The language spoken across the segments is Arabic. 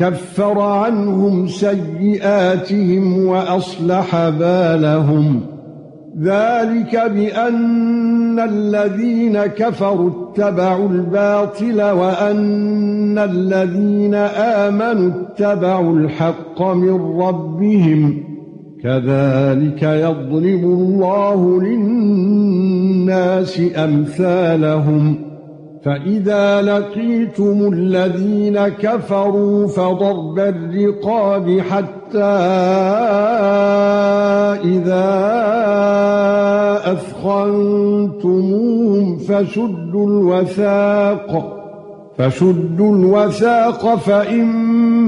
كفر عنهم سيئاتهم وأصلح بالهم. ذلك بأن الذين كفروا اتبعوا الباطل وأن الذين آمنوا اتبعوا الحق من ربهم. كذلك يضرب الله للناس أمثالهم. فَإِذَا لَقِيتُمُ الَّذِينَ كَفَرُوا فَضَرْبَ الرِّقَابِ حَتَّى إِذَا أَثْخَنتُمُوهُمْ فَشُدُّوا الْوَثَاقَ فَشُدُّوا الْوَثَاقَ فَإِمَّا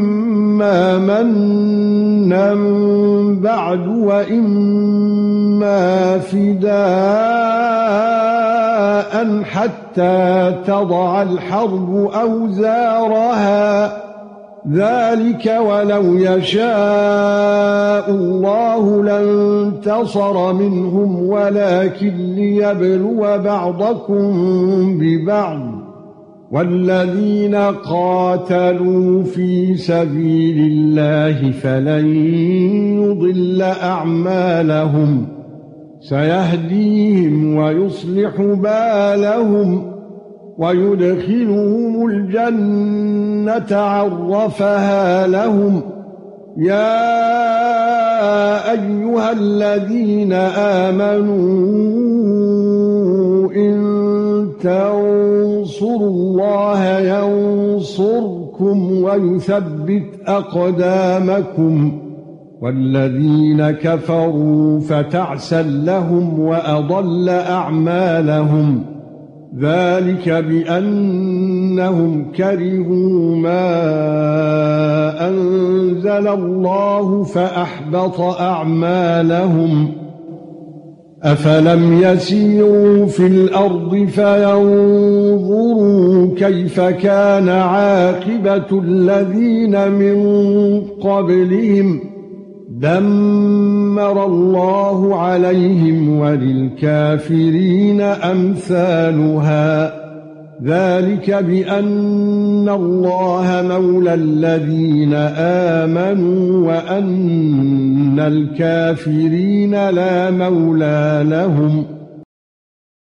مَنًّا بَعْدُ وَإِمَّا فِدَاءً. حَتَّى تَضَعَ الْحَرْبُ أَوْزَارَهَا ذَلِكَ وَلَوْ يَشَاءُ اللَّهُ لَانتَصَرَ مِنْهُمْ وَلَكِن لِّيَبْلُوَ بَعْضَكُم بِبَعْضٍ وَالَّذِينَ قَاتَلُوا فِي سَبِيلِ اللَّهِ فَلَن يُضِلَّ أَعْمَالَهُمْ سيهديهم ويصلح بالهم ويدخلهم الجنة عرفها لهم. يا أيها الذين آمنوا إن تنصروا الله ينصركم ويثبت أقدامكم. والذين كفروا فتعسا لهم وأضل أعمالهم ذلك بأنهم كرهوا ما أنزل الله فأحبط أعمالهم أفلم يسيروا في الأرض فينظروا كيف كان عاقبة الذين من قبلهم دمر الله عليهم وللكافرين أمثالها. ذلك بأن الله مولى الذين آمنوا وأن الكافرين لا مولى لهم.